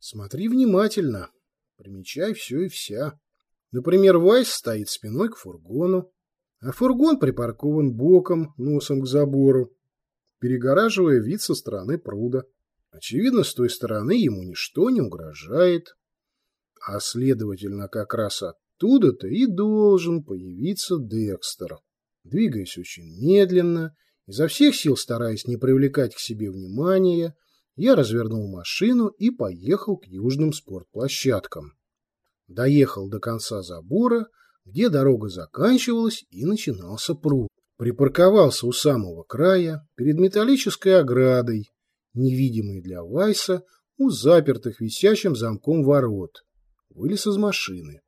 Смотри внимательно. Примечай все и вся. Например, Вайс стоит спиной к фургону, а фургон припаркован боком, носом к забору, перегораживая вид со стороны пруда. Очевидно, с той стороны ему ничто не угрожает, а следовательно, как раз оттуда-то и должен появиться Декстер. Двигаясь очень медленно, изо всех сил стараясь не привлекать к себе внимания, я развернул машину и поехал к южным спортплощадкам. Доехал до конца забора, где дорога заканчивалась и начинался пруд. Припарковался у самого края, перед металлической оградой, невидимой для Вайса, у запертых висящим замком ворот. Вылез из машины.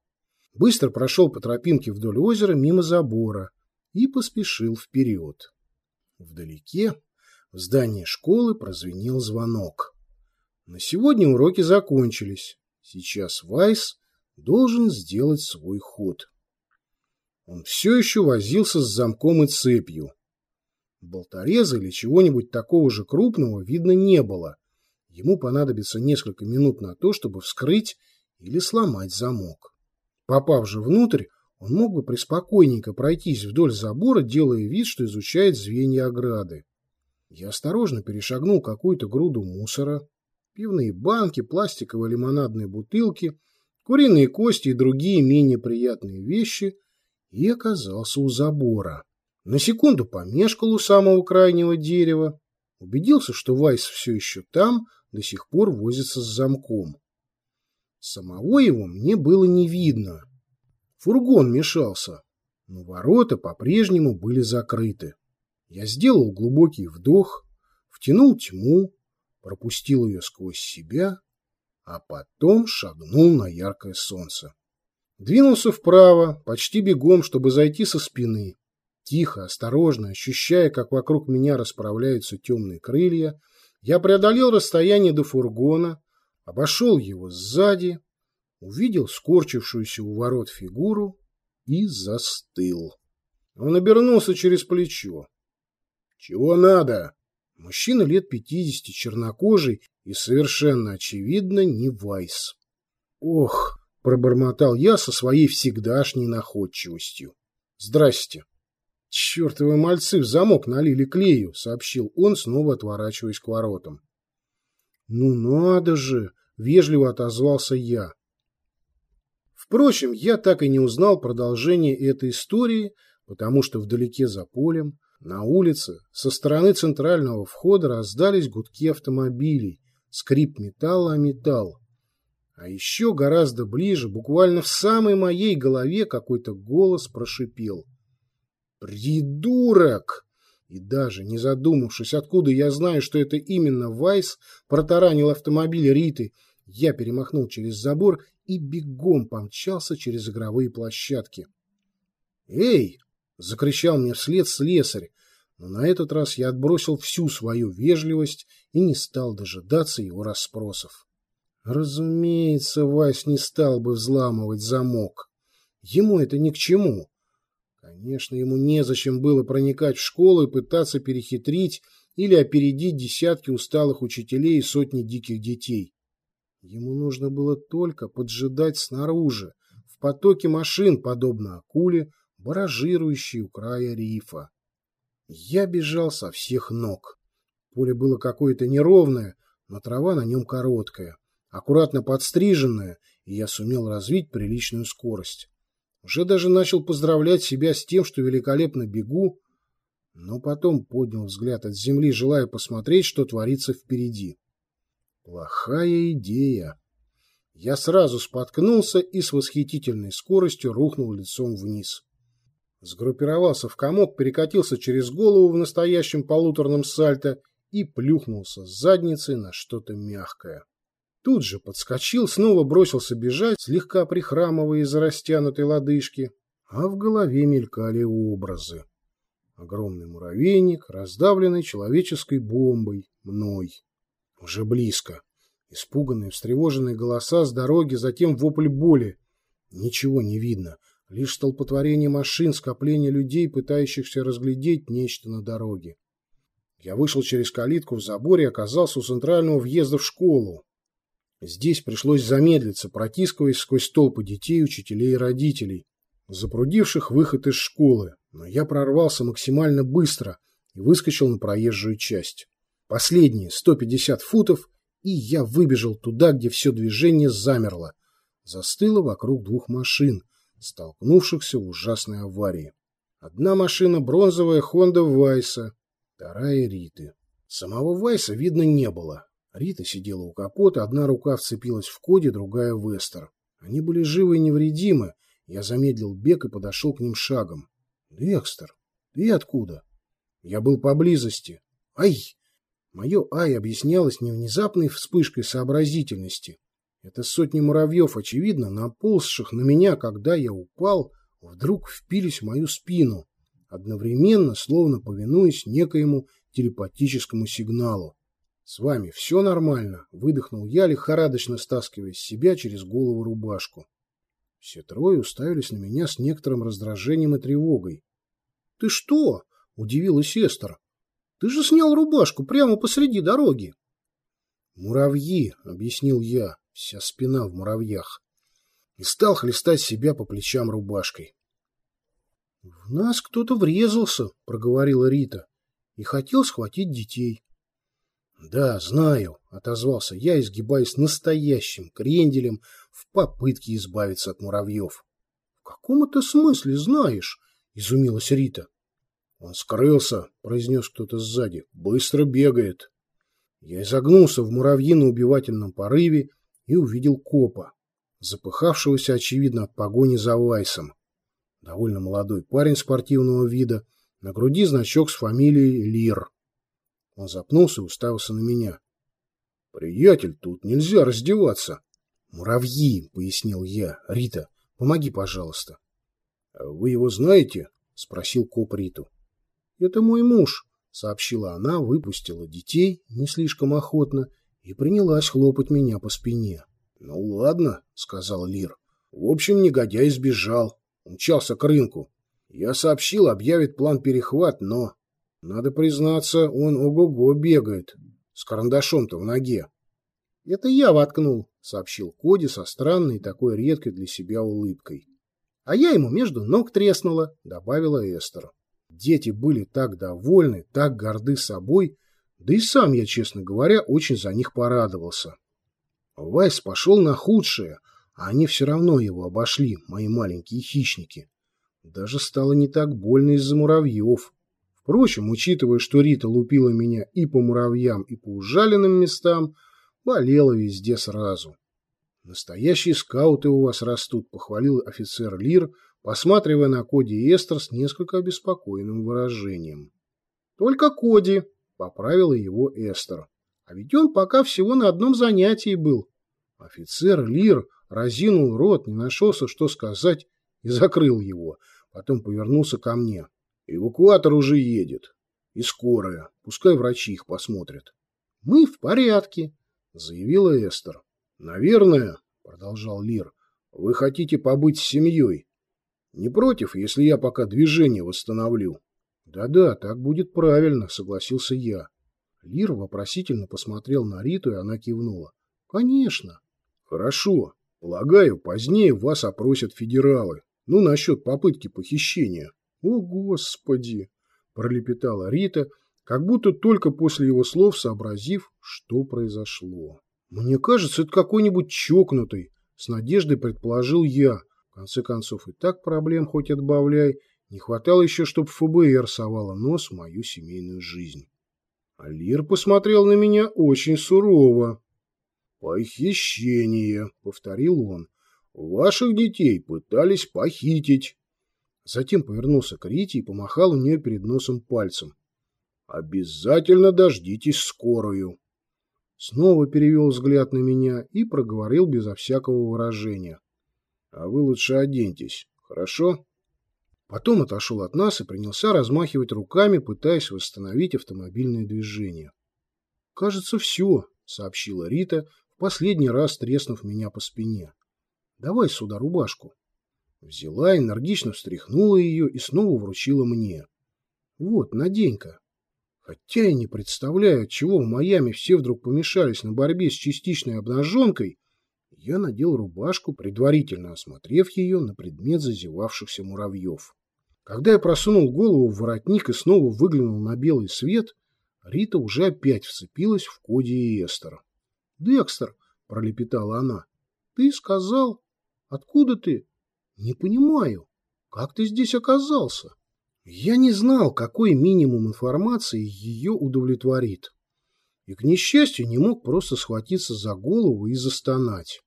Быстро прошел по тропинке вдоль озера мимо забора и поспешил вперед. Вдалеке, в здании школы, прозвенел звонок. На сегодня уроки закончились. Сейчас Вайс должен сделать свой ход. Он все еще возился с замком и цепью. Болтореза или чего-нибудь такого же крупного видно не было. Ему понадобится несколько минут на то, чтобы вскрыть или сломать замок. Попав же внутрь, он мог бы преспокойненько пройтись вдоль забора, делая вид, что изучает звенья ограды. Я осторожно перешагнул какую-то груду мусора, пивные банки, пластиковые лимонадные бутылки, куриные кости и другие менее приятные вещи и оказался у забора. На секунду помешкал у самого крайнего дерева, убедился, что Вайс все еще там, до сих пор возится с замком. Самого его мне было не видно. Фургон мешался, но ворота по-прежнему были закрыты. Я сделал глубокий вдох, втянул тьму, пропустил ее сквозь себя, а потом шагнул на яркое солнце. Двинулся вправо, почти бегом, чтобы зайти со спины. Тихо, осторожно, ощущая, как вокруг меня расправляются темные крылья, я преодолел расстояние до фургона, обошел его сзади, увидел скорчившуюся у ворот фигуру и застыл. Он обернулся через плечо. «Чего надо?» Мужчина лет пятидесяти, чернокожий и совершенно очевидно не Вайс. «Ох!» — пробормотал я со своей всегдашней находчивостью. «Здрасте!» «Чертовы мальцы в замок налили клею», — сообщил он, снова отворачиваясь к воротам. «Ну надо же!» — вежливо отозвался я. Впрочем, я так и не узнал продолжение этой истории, потому что вдалеке за полем, на улице, со стороны центрального входа раздались гудки автомобилей, скрип металла о металл. А еще гораздо ближе, буквально в самой моей голове, какой-то голос прошипел. «Придурок!» И даже не задумавшись, откуда я знаю, что это именно Вайс протаранил автомобиль Риты, я перемахнул через забор и бегом помчался через игровые площадки. «Эй!» — закричал мне вслед слесарь, но на этот раз я отбросил всю свою вежливость и не стал дожидаться его расспросов. Разумеется, Вась не стал бы взламывать замок. Ему это ни к чему. Конечно, ему незачем было проникать в школу и пытаться перехитрить или опередить десятки усталых учителей и сотни диких детей. Ему нужно было только поджидать снаружи, в потоке машин, подобно акуле, баражирующей у края рифа. Я бежал со всех ног. Поле было какое-то неровное, но трава на нем короткая аккуратно подстриженная, и я сумел развить приличную скорость. Уже даже начал поздравлять себя с тем, что великолепно бегу, но потом поднял взгляд от земли, желая посмотреть, что творится впереди. Плохая идея. Я сразу споткнулся и с восхитительной скоростью рухнул лицом вниз. Сгруппировался в комок, перекатился через голову в настоящем полуторном сальто и плюхнулся с задницей на что-то мягкое. Тут же подскочил, снова бросился бежать, слегка прихрамывая из-за растянутой лодыжки, а в голове мелькали образы. Огромный муравейник, раздавленный человеческой бомбой, мной. Уже близко. Испуганные, встревоженные голоса с дороги, затем вопль боли. Ничего не видно, лишь столпотворение машин, скопление людей, пытающихся разглядеть нечто на дороге. Я вышел через калитку в заборе и оказался у центрального въезда в школу. Здесь пришлось замедлиться, протискиваясь сквозь толпы детей, учителей и родителей, запрудивших выход из школы, но я прорвался максимально быстро и выскочил на проезжую часть. Последние 150 футов, и я выбежал туда, где все движение замерло. Застыло вокруг двух машин, столкнувшихся в ужасной аварии. Одна машина бронзовая Хонда Вайса, вторая Риты. Самого Вайса видно не было. Рита сидела у капота, одна рука вцепилась в Коди, другая в Эстер. Они были живы и невредимы. Я замедлил бег и подошел к ним шагом. «Декстер, ты откуда?» «Я был поблизости». «Ай!» Мое «ай» объяснялось не внезапной вспышкой сообразительности. Это сотни муравьев, очевидно, наползших на меня, когда я упал, вдруг впились в мою спину, одновременно, словно повинуясь некоему телепатическому сигналу. «С вами все нормально?» — выдохнул я, лихорадочно стаскивая с себя через голову рубашку. Все трое уставились на меня с некоторым раздражением и тревогой. «Ты что?» — удивилась Эстер. «Ты же снял рубашку прямо посреди дороги!» «Муравьи!» — объяснил я, вся спина в муравьях, и стал хлестать себя по плечам рубашкой. «В нас кто-то врезался», — проговорила Рита, — «и хотел схватить детей». «Да, знаю», — отозвался я, изгибаясь настоящим кренделем в попытке избавиться от муравьев. — В каком это смысле знаешь? — изумилась Рита. — Он скрылся, — произнес кто-то сзади. — Быстро бегает. Я изогнулся в муравьино-убивательном порыве и увидел копа, запыхавшегося, очевидно, от погони за Вайсом. Довольно молодой парень спортивного вида, на груди значок с фамилией Лир. Он запнулся и уставился на меня. — Приятель, тут нельзя раздеваться. «Муравьи», — пояснил я. «Рита, помоги, пожалуйста». «Вы его знаете?» — спросил коп Риту. «Это мой муж», — сообщила она, выпустила детей не слишком охотно и принялась хлопать меня по спине. «Ну ладно», — сказал Лир. «В общем, негодяй сбежал. Умчался к рынку. Я сообщил, объявит план перехват, но... Надо признаться, он ого-го бегает. С карандашом-то в ноге. «Это я воткнул», — сообщил Коди со странной такой редкой для себя улыбкой. «А я ему между ног треснула», — добавила Эстер. Дети были так довольны, так горды собой, да и сам я, честно говоря, очень за них порадовался. Вайс пошел на худшее, а они все равно его обошли, мои маленькие хищники. Даже стало не так больно из-за муравьев. Впрочем, учитывая, что Рита лупила меня и по муравьям, и по ужаленным местам, болела везде сразу. Настоящие скауты у вас растут, похвалил офицер Лир, посматривая на Коди и Эстер с несколько обеспокоенным выражением. Только Коди, поправила его Эстер. А ведь он пока всего на одном занятии был. Офицер Лир разинул рот, не нашелся, что сказать, и закрыл его. Потом повернулся ко мне. Эвакуатор уже едет. И скорая. Пускай врачи их посмотрят. Мы в порядке, — заявила Эстер. «Наверное, — продолжал Лир, — вы хотите побыть с семьей. Не против, если я пока движение восстановлю?» «Да-да, так будет правильно», — согласился я. Лир вопросительно посмотрел на Риту, и она кивнула. «Конечно». «Хорошо. Полагаю, позднее вас опросят федералы. Ну, насчет попытки похищения». «О, Господи!» — пролепетала Рита, — как будто только после его слов сообразив, что произошло. «Мне кажется, это какой-нибудь чокнутый», — с надеждой предположил я. В конце концов, и так проблем хоть отбавляй. Не хватало еще, чтобы ФБР совало нос в мою семейную жизнь. Алир посмотрел на меня очень сурово. «Похищение», — повторил он. «Ваших детей пытались похитить». Затем повернулся к Рите и помахал у нее перед носом пальцем. Обязательно дождитесь скорую. Снова перевел взгляд на меня и проговорил безо всякого выражения. А вы лучше оденьтесь, хорошо? Потом отошел от нас и принялся размахивать руками, пытаясь восстановить автомобильное движение. «Кажется, все», — сообщила Рита, в последний раз треснув меня по спине. «Давай сюда рубашку». Взяла, энергично встряхнула ее и снова вручила мне. «Вот, надень-ка». Хотя я не представляю, отчего в Майами все вдруг помешались на борьбе с частичной обнаженкой, я надел рубашку, предварительно осмотрев ее на предмет зазевавшихся муравьев. Когда я просунул голову в воротник и снова выглянул на белый свет, Рита уже опять вцепилась в Коди и Эстер. «Декстер», — пролепетала она, — «ты сказал? Откуда ты?» «Не понимаю. Как ты здесь оказался?» Я не знал, какой минимум информации ее удовлетворит. И, к несчастью, не мог просто схватиться за голову и застонать.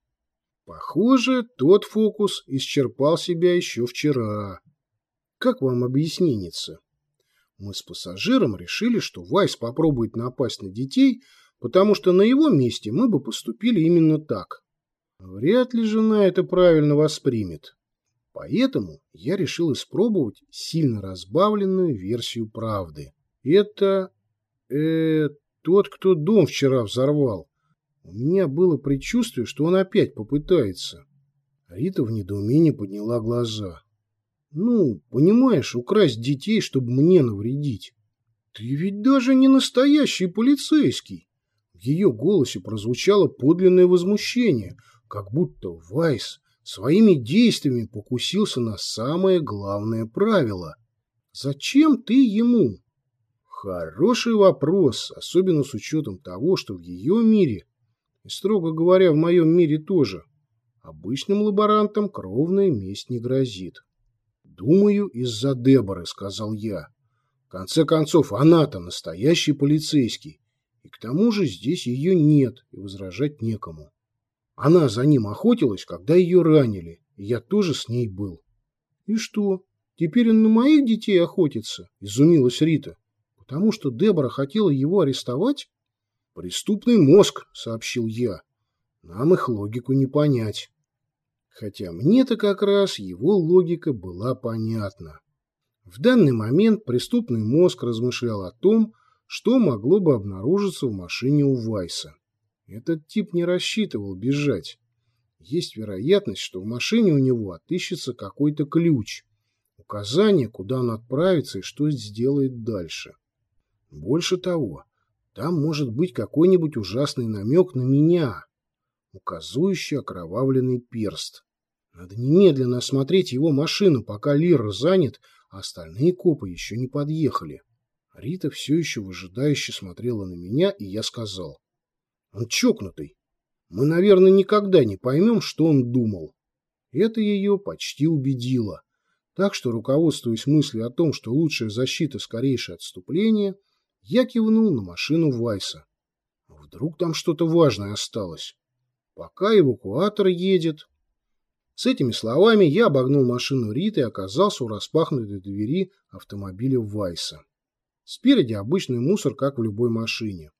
Похоже, тот фокус исчерпал себя еще вчера. Как вам объяснениться? Мы с пассажиром решили, что Вайс попробует напасть на детей, потому что на его месте мы бы поступили именно так. Вряд ли жена это правильно воспримет. Поэтому я решил испробовать сильно разбавленную версию правды. Это... э... тот, кто дом вчера взорвал. У меня было предчувствие, что он опять попытается. Рита в недоумении подняла глаза. Ну, понимаешь, украсть детей, чтобы мне навредить. Ты ведь даже не настоящий полицейский. В ее голосе прозвучало подлинное возмущение, как будто Вайс своими действиями покусился на самое главное правило. Зачем ты ему? Хороший вопрос, особенно с учетом того, что в ее мире, и, строго говоря, в моем мире тоже, обычным лаборантам кровная месть не грозит. «Думаю, из-за Деборы», — сказал я. «В конце концов, она-то настоящий полицейский, и к тому же здесь ее нет, и возражать некому». Она за ним охотилась, когда ее ранили, и я тоже с ней был. — И что, теперь он на моих детей охотится? — изумилась Рита. — Потому что Дебора хотела его арестовать? — Преступный мозг, — сообщил я. Нам их логику не понять. Хотя мне-то как раз его логика была понятна. В данный момент преступный мозг размышлял о том, что могло бы обнаружиться в машине у Вайса. Этот тип не рассчитывал бежать. Есть вероятность, что в машине у него отыщется какой-то ключ, указание, куда он отправится и что сделает дальше. Больше того, там может быть какой-нибудь ужасный намек на меня, указывающий окровавленный перст. Надо немедленно осмотреть его машину, пока Лир занят, а остальные копы еще не подъехали. Рита все еще выжидающе смотрела на меня, и я сказал. Он чокнутый. Мы, наверное, никогда не поймем, что он думал. Это ее почти убедило. Так что, руководствуясь мыслью о том, что лучшая защита – скорейшее отступление, я кивнул на машину Вайса. Вдруг там что-то важное осталось. Пока эвакуатор едет. С этими словами я обогнул машину Риты и оказался у распахнутой двери автомобиля Вайса. Спереди обычный мусор, как в любой машине.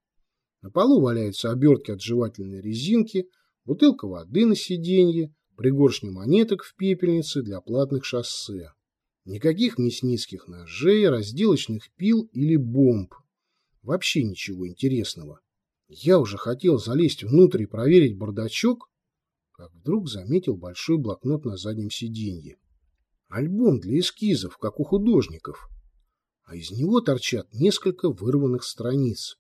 На полу валяются обертки от жевательной резинки, бутылка воды на сиденье, пригоршня монеток в пепельнице для платных шоссе. Никаких мясницких ножей, разделочных пил или бомб. Вообще ничего интересного. Я уже хотел залезть внутрь и проверить бардачок, как вдруг заметил большой блокнот на заднем сиденье. Альбом для эскизов, как у художников. А из него торчат несколько вырванных страниц.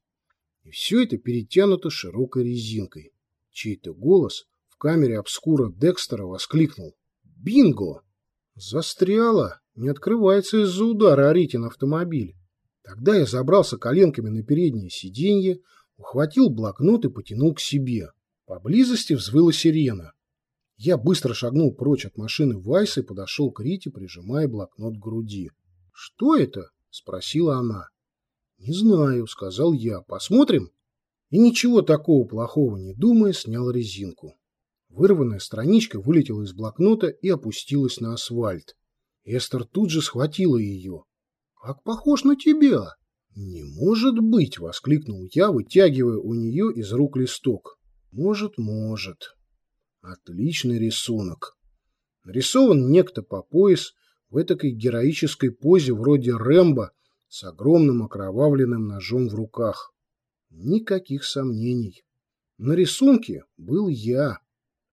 И все это перетянуто широкой резинкой. Чей-то голос в камере обскура Декстера воскликнул. «Бинго!» Застряло. Не открывается из-за удара Аритин автомобиль. Тогда я забрался коленками на переднее сиденье, ухватил блокнот и потянул к себе. Поблизости взвыла сирена. Я быстро шагнул прочь от машины Вайса и подошел к Рите, прижимая блокнот к груди. «Что это?» — спросила она. «Не знаю», — сказал я. «Посмотрим?» И ничего такого плохого не думая, снял резинку. Вырванная страничка вылетела из блокнота и опустилась на асфальт. Эстер тут же схватила ее. «Как похож на тебя!» «Не может быть!» — воскликнул я, вытягивая у нее из рук листок. «Может, может. Отличный рисунок. Нарисован некто по пояс в этакой героической позе вроде Рэмбо с огромным окровавленным ножом в руках. Никаких сомнений. На рисунке был я.